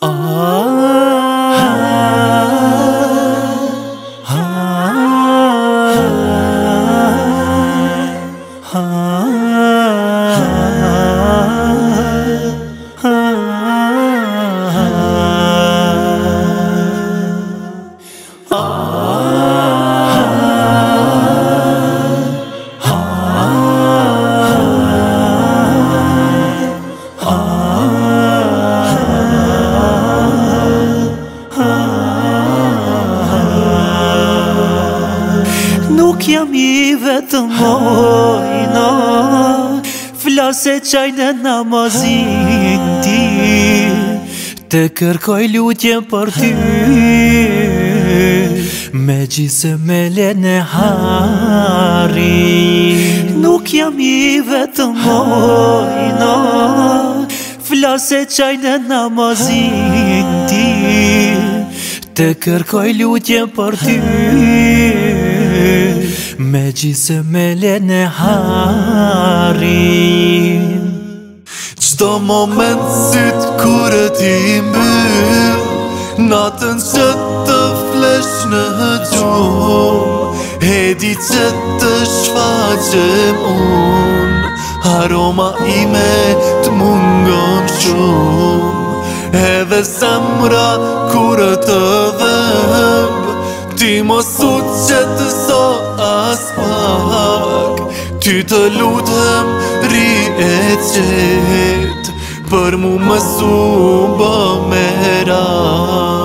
啊。Nuk jam i vetë mojna Flase qaj në namazin ti Te kërkoj lutje për ty Me gjise me lene hari Nuk jam i vetë mojna Flase qaj në namazin ti Te kërkoj lutje për ty Me gjithë me lene harin Qdo moment sytë kure ti mbyll Natën që të flesh në gjum Hedi që të shfaqem un Aroma ime të mungon shumë Edhe samra kure të dhëmë Ti më sut që të so as pak Ty të lutëm ri e qëtë Për mu më sumbë me rak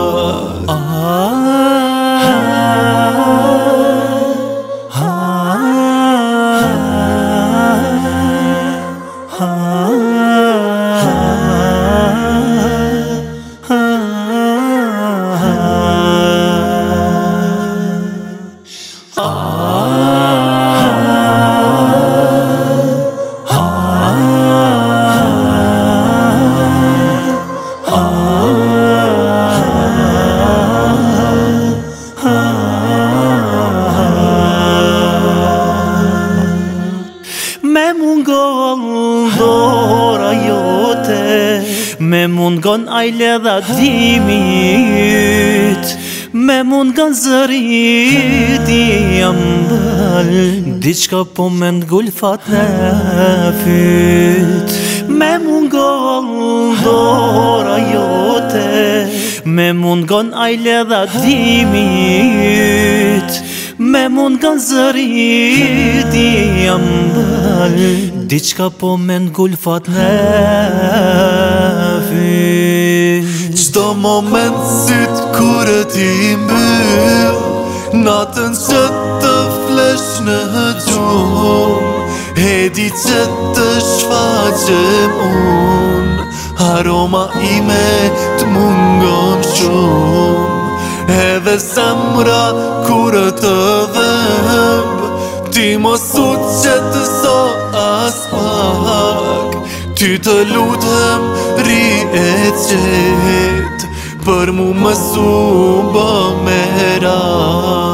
dora jote Me mund gon ajle dha dimit Me mund gon zërit i jam bëll Diçka po me ngull fat në fyt Me mund gon dhora jote Me mund gon ajle dha dimit Me mund gon zërit i jam bëll Diçka po me ngull fat në fi Qdo moment sytë kure ti mbyll Natën që të flesh në gjum di që të shfaqem un Aroma ime të mungon shumë Edhe samra kure të dhemb Ti mosur Ty të lutëm ri e qëtë Për mu më suba me ratë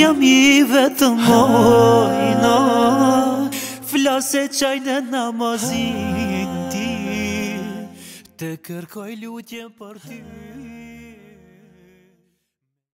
jam i vetë mojna Flase qaj në namazin ti Te kërkoj lutje për ty